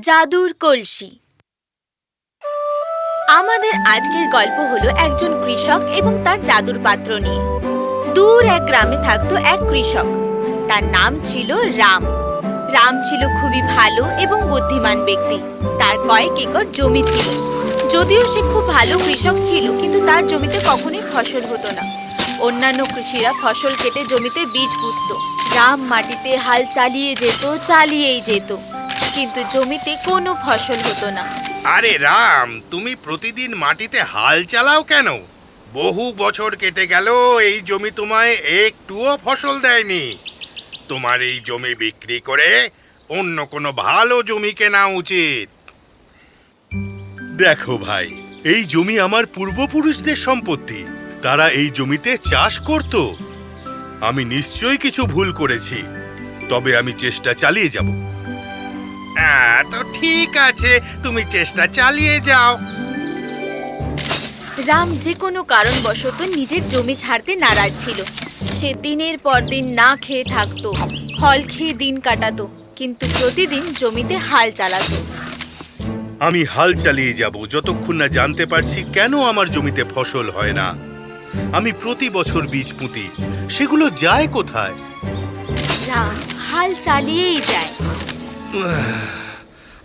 জাদুর কলসি। আমাদের আজকের গল্প হলো একজন কৃষক এবং তার জাদুর পাত্র নিয়ে। দূর এক গ্রামে থাকতো এক কৃষক। তার নাম ছিল রাম। রাম ছিল খুবই ভালো এবং বুদ্ধিমান ব্যক্তি। তার কয়েক একর জমি ছিল। যদিও সে খুব ভালো কৃষক ছিল, কিন্তু তার জমিতে কখনোই ফসল হতো না। অন্যান্য কৃষিরা ফসল কেটে জমিতে বীজ পুঁতত। রাম মাটিতে হাল চালিয়ে যেত, চালিয়েই যেত। কিন্তু জমিতে কোনো ফসল হতো না। আরে রাম তুমি প্রতিদিন মাটিতে হাল চালাও কেন? বহু বছর কেটে গেল এই জমি তোমায় একটুও ফসল দেয়নি। তোমার এই জমি বিক্রি করে অন্য কোনো ভালো জমি কেনা উচিত। দেখো ভাই এই জমি আমার পূর্বপুরুষদের সম্পত্তি। তারা এই জমিতে চাষ করত। আমি নিশ্চয়ই কিছু ভুল করেছি তবে আমি চেষ্টা চালিয়ে যাব। তো ঠিক আছে তুমি চেষ্টা চালিয়ে যাও। রাম যে কোনো কারণবশত নিজের জমি ছাড়তে নারাজ ছিল। সে দিনের পর দিন না খেয়ে থাকতো ফল খেয়ে দিন কাটাতো কিন্তু প্রতিদিন জমিতে হাল চালাতো। আমি হাল চালিয়ে যাব যতক্ষণ না জানতে পারছি কেন আমার জমিতে ফসল হয় না। আমি প্রতি বছর বীজ পুঁতি সেগুলো যায় কোথায়? রাম হাল চালিয়েই যায়।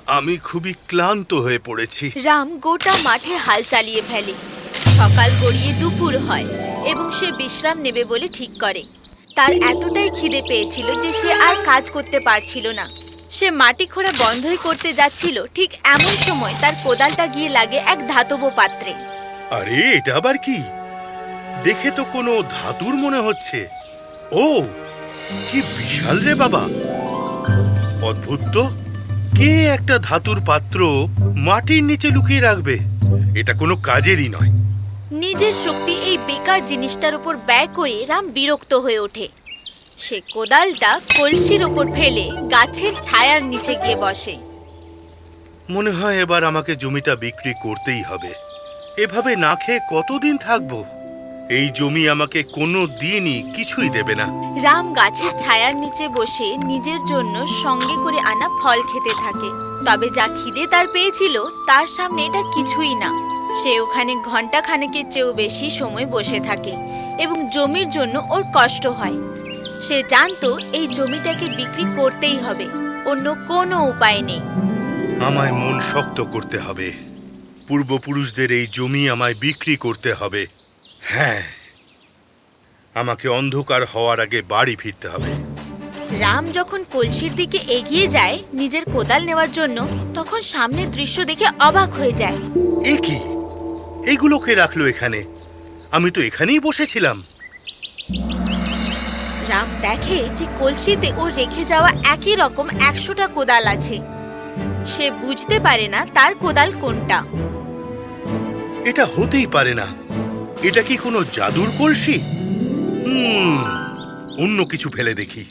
আমি খুবই ক্লান্ত হয়ে পড়েছি। রাম গোটা মাঠে হাল চালিয়ে ফেলে। সকাল গড়িয়ে দুপুর হয় এবং সে বিশ্রাম নেবে বলে ঠিক করে। তার এতটাই খিদে পেয়েছিল যে সে আর কাজ করতে পারছিল না। সে মাটি খোঁড়া বন্ধই করতে যাচ্ছিল ঠিক এমন সময় তার কোদালটা গিয়ে লাগে এক ধাতব পাত্রে। আরে এটা আবার কি? দেখে তো কোনো ধাতুর মনে হচ্ছে। ও কি বিশাল রে বাবা! অদ্ভুত। তো কে একটা ধাতুর পাত্র মাটির নিচে লুকিয়ে রাখবে? এটা কোনো কাজেরই নয়। নিজের শক্তি এই বেকার জিনিসটার উপর ব্যয় করে রাম বিরক্ত হয়ে ওঠে। সে কোদালটা কলসির ওপর ফেলে গাছের ছায়ার নিচে গিয়ে বসে। মনে হয় এবার আমাকে জমিটা বিক্রি করতেই হবে। এভাবে না খেয়ে কতদিন থাকব? এই জমি আমাকে কোনো দিনই কিছুই দেবে না। রাম গাছের ছায়ার নিচে বসে নিজের জন্য সঙ্গে করে আনা ফল খেতে থাকে। তবে যা খিদে তার পেয়েছিল তার সামনে এটা কিছুই না। সে ওখানে ঘণ্টা খানেকের চেয়েও বেশি সময় বসে থাকে এবং জমির জন্য ওর কষ্ট হয়। সে জানতো এই জমিটাকে বিক্রি করতেই হবে অন্য কোনো উপায় নেই। আমায় মন শক্ত করতে হবে। পূর্বপুরুষদের এই জমি আমায় বিক্রি করতে হবে। হ্যাঁ আমাকে অন্ধকার হওয়ার আগে বাড়ি ফিরতে হবে। রাম যখন কলসির দিকে এগিয়ে যায় নিজের কোদাল নেওয়ার জন্য তখন সামনের দৃশ্য দেখে অবাক হয়ে যায়। এ কি? এইগুলোকে রাখল এখানে? আমি তো এখানেই বসেছিলাম। রাম দেখে যে কলসিতে ও রেখে যাওয়া একই রকম একশোটা কোদাল আছে। সে বুঝতে পারে না তার কোদাল কোনটা। এটা হতেই পারে না। এটা কি কোনো জাদুর কলসি? হুম অন্য কিছু ফেলে দেখি।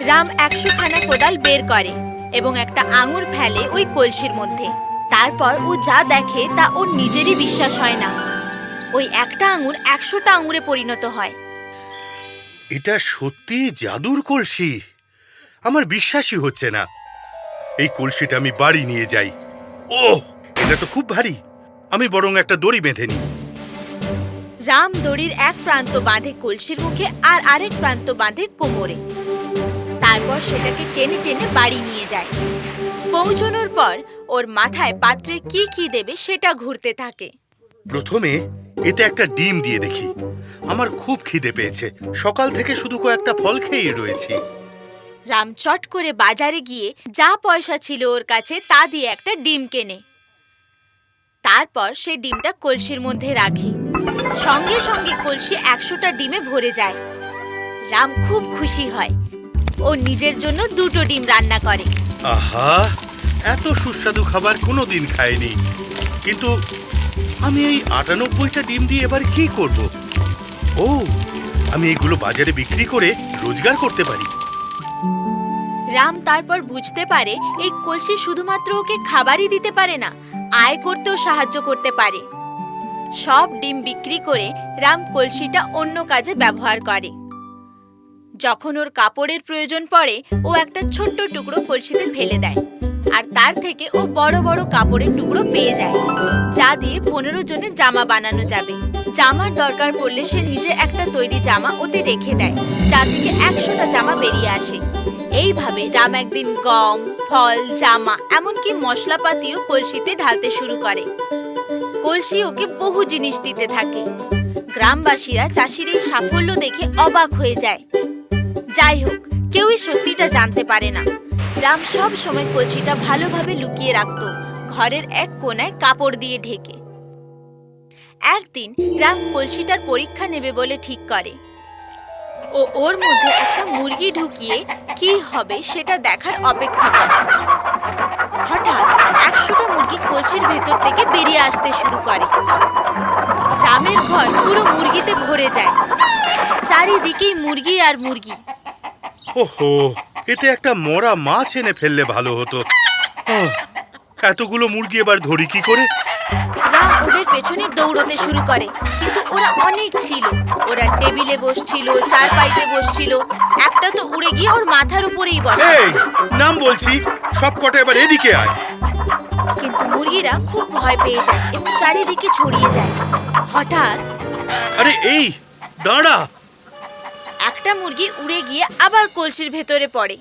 রাম একশো খানা কোদাল বের করে এবং একটা আঙুর ফেলে ওই কলসির মধ্যে। তারপর ও যা দেখে তা ওর নিজেরই বিশ্বাস হয় না। ওই একটা আঙুর একশোটা আঙুরে পরিণত হয়। এটা সত্যি জাদুর কলসি? আমার বিশ্বাসই হচ্ছে না। এই কলসিটা আমি বাড়ি নিয়ে যাই। ও এটা তো খুব ভারী। আমি বরং একটা দড়ি বেঁধে নিই। রাম দড়ির এক প্রান্ত বাঁধে কলসির মুখে আর আরেক প্রান্ত বাঁধে কোমরে। তারপর সেটাকে টেনে টেনে বাড়ি নিয়ে যায়। পৌঁছানোর পর ওর মাথায় পাত্রে কি কি দেবে সেটা ঘুরতে থাকে। প্রথমে এতে একটা ডিম দিয়ে দেখি। আমার খুব খিদে পেয়েছে। সকাল থেকে শুধু কয়েকটা ফল খেয়েই রয়েছি। রাম চট করে বাজারে গিয়ে যা পয়সা ছিল ওর কাছে তা দিয়ে একটা ডিম কেনে। তারপর সে ডিমটা কলসির মধ্যে রাখে। সঙ্গে সঙ্গে কলসি একশোটা ডিমে ভরে যায়। রাম খুব খুশি হয়। ও নিজের জন্য দুটো ডিম রান্না করে। আহা! এত সুস্বাদু খাবার কোনোদিন খাইনি। কিন্তু আমি এই আটানব্বইটা ডিম দিয়ে এবার কি করব? ও আমি এগুলো বাজারে বিক্রি করে রোজগার করতে পারি। রাম তারপর বুঝতে পারে এই কলসি শুধুমাত্র ওকে খাবারই দিতে পারে না আয় করতেও সাহায্য করতে পারে। সব ডিম বিক্রি করে রাম কলসিটা অন্য কাজে ব্যবহার করে। যখন ওর কাপড়ের প্রয়োজন পড়ে, ও একটা ছোট্ট টুকরো কলসিতে ফেলে দেয় আর তার থেকে ও বড় বড় কাপড়ের টুকরো পেয়ে যায়, যা দিয়ে পনেরো জনের জামা বানানো যাবে। জামার দরকার পড়লে সে নিজে একটা তৈরি জামা ওতে রেখে দেয়, যা থেকে একশোটা জামা বেরিয়ে আসে। এইভাবে রাম একদিন গম, ফল, জামা, এমনকি মশলাপাতিও কলসিতে ঢালতে শুরু করে। কলসি ওকে বহু জিনিস দিতে থাকে। গ্রামবাসীরা চাষির এই সাফল্য দেখে অবাক হয়ে যায়। যাই হোক, কেউই সত্যিটা জানতে পারে না। রাম সব সময় কলসিটা ভালোভাবে লুকিয়ে রাখতো, ঘরের এক কোণায় কাপড় দিয়ে ঢেকে। একদিন রাম কলসিটার পরীক্ষা নেবে বলে ঠিক করে। ও ওর মধ্যে একটা মুরগি ঢুকিয়ে কি হবে সেটা দেখার অপেক্ষা করে। হঠাৎ একশোটা মুরগি কলসির ভেতর থেকে বেরিয়ে আসতে শুরু করে। রামের ঘর পুরো মুরগিতে ভরে যায়। চারিদিকেই মুরগি আর মুরগি। ওহো, এতে একটা মরা মাছ এনে ফেললে ভালো হতো। এতগুলো মুরগি এবার ধরি কি করে? দৌড়তে শুরু করে। কিন্তু ওরা অনেক ছিল। ওরা টেবিলে বসছিল চারপাইতে বসছিল। একটা তো উড়ে গিয়ে ওর মাথার উপরেই বসে। এই নাম বলছি সব কটা এবার এদিকে আয়। কিন্তু মুরগিরা খুব ভয় পেয়ে যায় এবং চারিদিকে ছড়িয়ে যায়। হঠাৎ আরে এই দাঁড়া। একটা মুরগি উড়ে গিয়ে আবার কলসির ভেতরে পড়ে।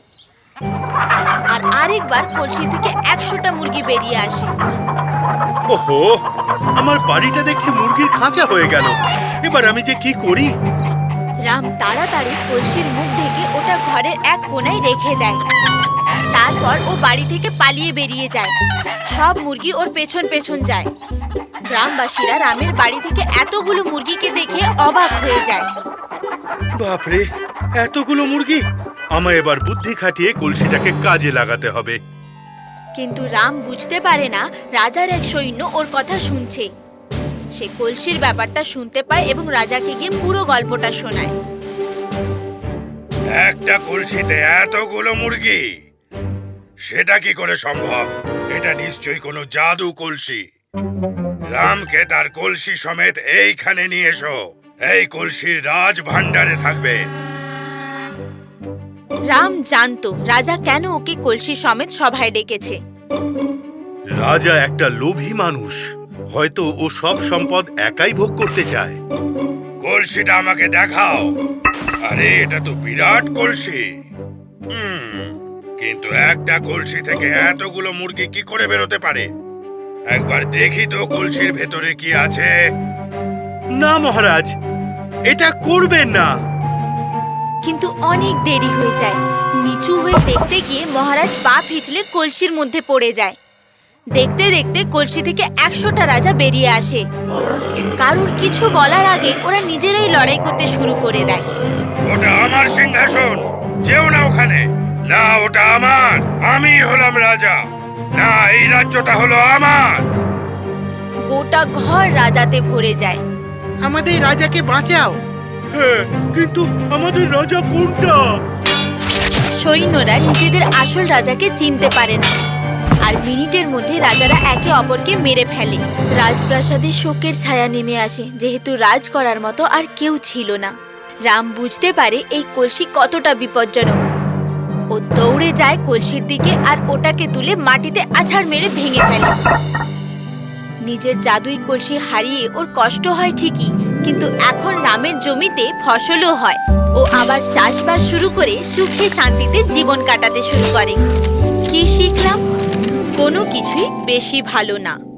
আর আরেকবার কলসি থেকে একশোটা মুরগি বেরিয়ে আসে। ওহো আমার বাড়িটা দেখছি মুরগির খাঁচা হয়ে গেল। এবার আমি যে কি করি? রাম তাড়াতাড়ি কলসির মুখ ঢেকে ওটা ঘরের এক কোণায় রেখে দেয়। তারপর ও বাড়ি থেকে পালিয়ে বেরিয়ে যায়। সব মুরগি ওর পেছন পেছন যায়। গ্রামবাসীরা রামের বাড়ি থেকে এতগুলো মুরগিকে দেখে অবাক হয়ে যায়। বাপরে এতগুলো মুরগি? আমায় এবার বুদ্ধি খাটিয়ে কলসিটাকে কাজে লাগাতে হবে। কিন্তু রাম বুঝতে পারে না রাজার এক সৈন্য ওর কথা শুনছে। সে কলসির ব্যাপারটা শুনতে পায় এবং রাজাকে গিয়ে পুরো গল্পটা শোনায়। একটা কলসিতে এতগুলো মুরগি, সেটা কি করে সম্ভব? এটা নিশ্চয়ই কোনো জাদু কলসি। রামকে তার কলসি সমেত এইখানে নিয়ে এসো। এই কলসির রাজ ভান্ডারে থাকবে। রাম জানতো রাজা কেন ওকে কলসি সমেত সভায় ডেকেছে। রাজা একটা লোভী মানুষ। হয়তো ও সব সম্পদ একাই ভোগ করতে চায়। কলসিটা আমাকে দেখাও। আরে, এটা তো বিরাট কলসি। কিন্তু একটা কলসি থেকে এতগুলো মুরগি কি করে বেরোতে পারে? একবার দেখি তো কলসির ভেতরে কি আছে। না মহারাজ, এটা করবেন না। কিন্তু অনেক দেরি হয়ে যায়। নিচু হয়ে দেখতে গিয়ে মহারাজ পা পিছলে কলসির মধ্যে পড়ে যায়। দেখতে দেখতে কলসি থেকে একশোটা রাজা বেরিয়ে আসে। কারুর কিছু বলার আগে ওরা নিজেরাই লড়াই করতে শুরু করে দেয়। ওটা আমার সিংহাসন। যেও না ওখানে। না ওটা আমার। আমি হলাম রাজা। না এই রাজ্যটা হলো আমার। গোটা ঘর রাজাতে ভরে যায়। আমাদের রাজাকে বাঁচাও। হ্যাঁ কিন্তু আমাদের রাজা কোনটা? সৈন্যরা নিজেদের আসল রাজাকে চিনতে পারে না। আর মিনিটের মধ্যে রাজারা একে অপরকে মেরে ফেলে। রাজপ্রাসাদে শোকের ছায়া নেমে আসে, যেহেতু রাজ করার মতো আর কেউ ছিল না। রাম বুঝতে পারে এই কলসি কতটা বিপজ্জনক। ও দৌড়ে যায় কলসির দিকে আর ওটাকে তুলে মাটিতে আছাড় মেরে ভেঙে ফেলে। নিজের জাদুই কলসি হারিয়ে ওর কষ্ট হয় ঠিকই কিন্তু এখন রামের জমিতে ফসলও হয়। ও আবার চাষবাস শুরু করে সুখে শান্তিতে জীবন কাটাতে শুরু করে। কি শিখলাম? কোনো কিছুই বেশি ভালো না।